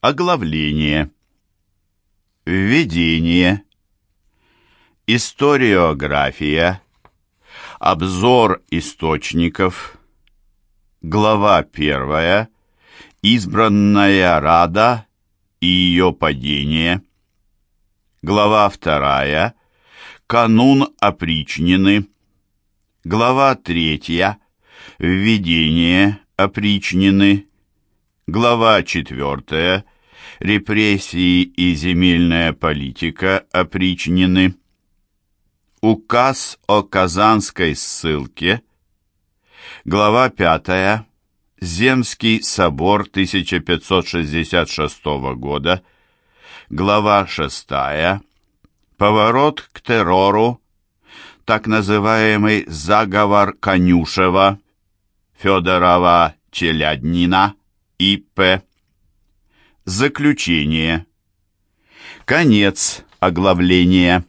Оглавление. Введение. Историография. Обзор источников. Глава первая. Избранная Рада и ее падение. Глава вторая. Канун опричнины. Глава третья. Введение опричнины. Глава четвертая. Репрессии и земельная политика опричнены. Указ о Казанской ссылке. Глава пятая. Земский собор 1566 года. Глава шестая. Поворот к террору. Так называемый заговор Конюшева, Федорова, Челяднина, И.П. Заключение. Конец оглавления.